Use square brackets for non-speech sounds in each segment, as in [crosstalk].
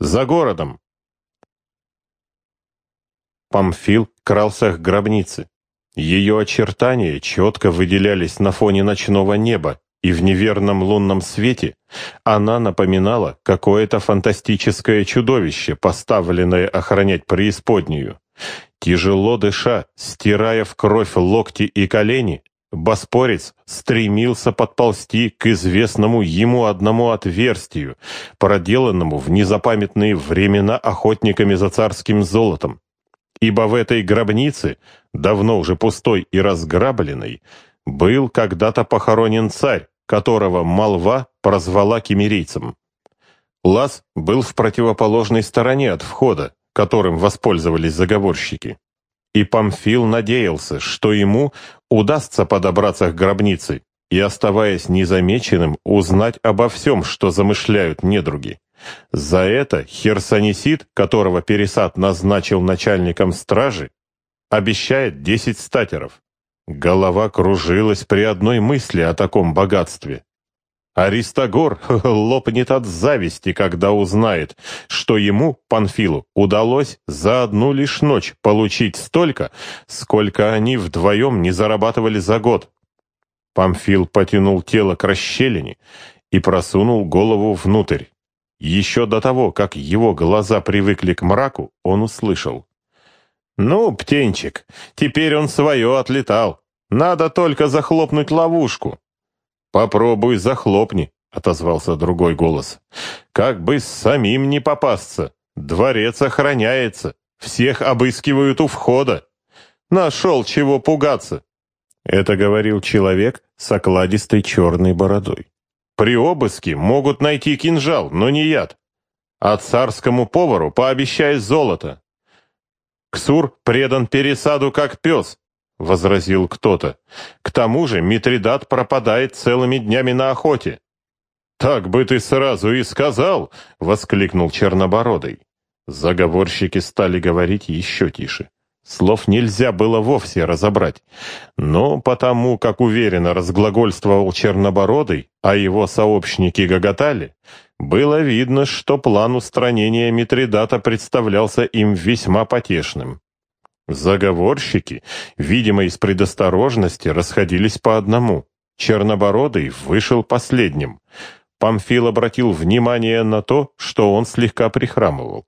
За городом!» Памфил крался к гробнице. Ее очертания четко выделялись на фоне ночного неба, и в неверном лунном свете она напоминала какое-то фантастическое чудовище, поставленное охранять преисподнюю. Тяжело дыша, стирая в кровь локти и колени, Боспорец стремился подползти к известному ему одному отверстию, проделанному в незапамятные времена охотниками за царским золотом. Ибо в этой гробнице, давно уже пустой и разграбленной, был когда-то похоронен царь, которого молва прозвала кемерийцем. Лаз был в противоположной стороне от входа, которым воспользовались заговорщики и Памфил надеялся, что ему удастся подобраться к гробнице и, оставаясь незамеченным, узнать обо всем, что замышляют недруги. За это Херсонесид, которого Пересад назначил начальником стражи, обещает десять статеров. Голова кружилась при одной мысли о таком богатстве. Аристогор [laughs] лопнет от зависти, когда узнает, что ему, Панфилу, удалось за одну лишь ночь получить столько, сколько они вдвоем не зарабатывали за год. Памфил потянул тело к расщелине и просунул голову внутрь. Еще до того, как его глаза привыкли к мраку, он услышал. «Ну, птенчик, теперь он свое отлетал. Надо только захлопнуть ловушку». «Попробуй захлопни», — отозвался другой голос. «Как бы самим не попасться. Дворец охраняется. Всех обыскивают у входа. Нашел чего пугаться». Это говорил человек с окладистой черной бородой. «При обыске могут найти кинжал, но не яд. А царскому повару пообещай золото. Ксур предан пересаду как пес, — возразил кто-то. «К тому же Митридат пропадает целыми днями на охоте». «Так бы ты сразу и сказал!» — воскликнул Чернобородый. Заговорщики стали говорить еще тише. Слов нельзя было вовсе разобрать. Но потому, как уверенно разглагольствовал Чернобородый, а его сообщники гоготали, было видно, что план устранения Митридата представлялся им весьма потешным. Заговорщики, видимо, из предосторожности, расходились по одному. Чернобородый вышел последним. Памфил обратил внимание на то, что он слегка прихрамывал.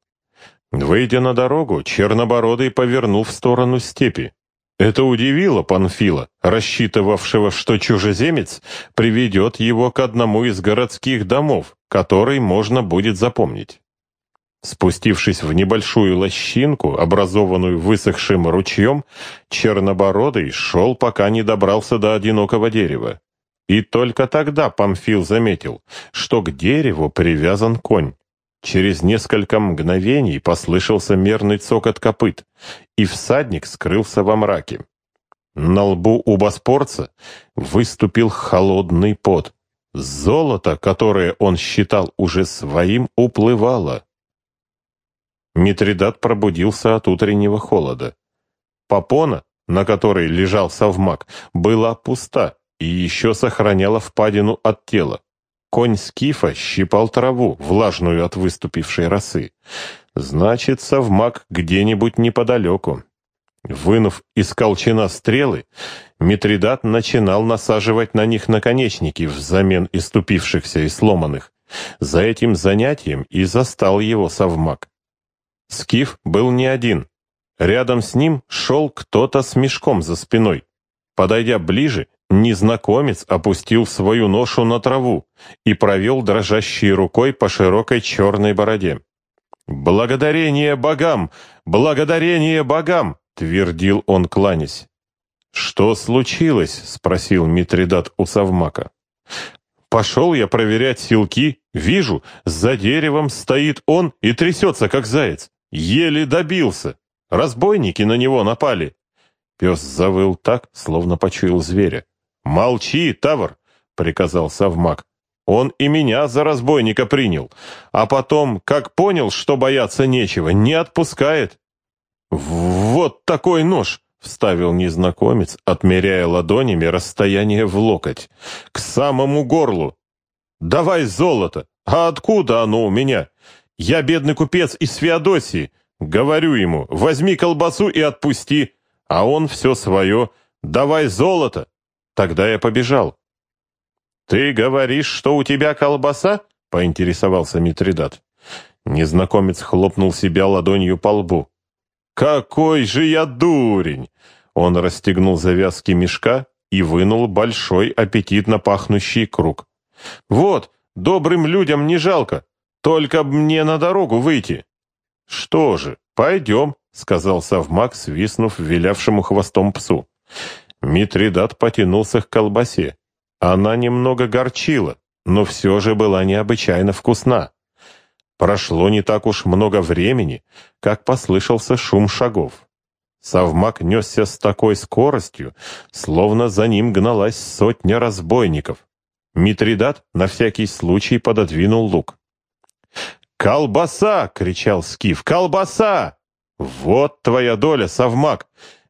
Выйдя на дорогу, Чернобородый повернул в сторону степи. Это удивило Панфила, рассчитывавшего, что чужеземец приведет его к одному из городских домов, который можно будет запомнить. Спустившись в небольшую лощинку, образованную высохшим ручьем, Чернобородый шел, пока не добрался до одинокого дерева. И только тогда Памфил заметил, что к дереву привязан конь. Через несколько мгновений послышался мерный цокот копыт, и всадник скрылся во мраке. На лбу у боспорца выступил холодный пот. Золото, которое он считал уже своим, уплывало. Митридат пробудился от утреннего холода. Попона, на которой лежал совмак, была пуста и еще сохраняла впадину от тела. Конь Скифа щипал траву, влажную от выступившей росы. Значит, совмак где-нибудь неподалеку. Вынув из колчана стрелы, Митридат начинал насаживать на них наконечники взамен иступившихся и сломанных. За этим занятием и застал его совмак. Скиф был не один. Рядом с ним шел кто-то с мешком за спиной. Подойдя ближе, незнакомец опустил свою ношу на траву и провел дрожащей рукой по широкой черной бороде. «Благодарение богам! Благодарение богам!» — твердил он, кланясь. «Что случилось?» — спросил Митридат у Савмака. «Пошел я проверять силки, вижу, за деревом стоит он и трясется, как заяц. Еле добился. Разбойники на него напали. Пес завыл так, словно почуял зверя. «Молчи, Тавр!» — приказал совмак. «Он и меня за разбойника принял, а потом, как понял, что бояться нечего, не отпускает». «Вот такой нож!» — вставил незнакомец, отмеряя ладонями расстояние в локоть. «К самому горлу! Давай золото! А откуда оно у меня? Я бедный купец из Феодосии. Говорю ему, возьми колбасу и отпусти. А он все свое. Давай золото. Тогда я побежал. «Ты говоришь, что у тебя колбаса?» — поинтересовался Митридат. Незнакомец хлопнул себя ладонью по лбу. «Какой же я дурень!» Он расстегнул завязки мешка и вынул большой аппетитно пахнущий круг. «Вот, добрым людям не жалко, только мне на дорогу выйти». «Что же, пойдем», — сказал совмак, свистнув вилявшему хвостом псу. Митридат потянулся к колбасе. Она немного горчила, но все же была необычайно вкусна. Прошло не так уж много времени, как послышался шум шагов. Совмак несся с такой скоростью, словно за ним гналась сотня разбойников. Митридат на всякий случай пододвинул лук. «Колбаса!» — кричал Скиф. «Колбаса!» «Вот твоя доля, совмак!»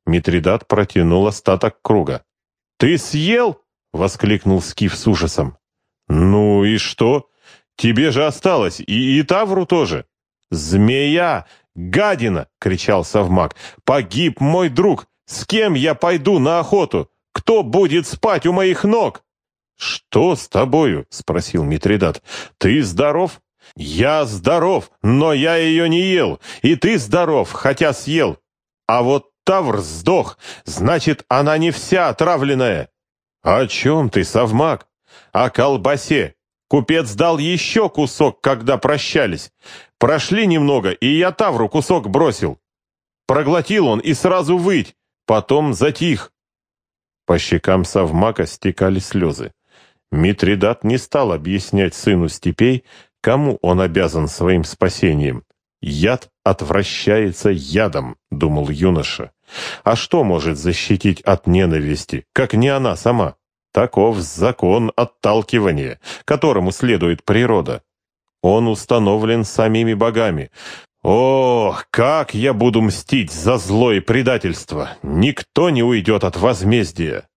Митридат протянул остаток круга. «Ты съел?» — воскликнул Скиф с ужасом. «Ну и что? Тебе же осталось, и, и Тавру тоже». «Змея! Гадина!» — кричал совмак. «Погиб мой друг! С кем я пойду на охоту? Кто будет спать у моих ног?» «Что с тобою?» — спросил Митридат. «Ты здоров?» «Я здоров, но я ее не ел, и ты здоров, хотя съел. А вот Тавр сдох, значит, она не вся отравленная». «О чем ты, совмак? О колбасе. Купец дал еще кусок, когда прощались. Прошли немного, и я Тавру кусок бросил. Проглотил он и сразу выть, потом затих». По щекам совмака стекали слезы. Митридат не стал объяснять сыну степей, кому он обязан своим спасением. «Яд отвращается ядом», — думал юноша. А что может защитить от ненависти, как не она сама? Таков закон отталкивания, которому следует природа. Он установлен самими богами. Ох, как я буду мстить за злое предательство! Никто не уйдет от возмездия!»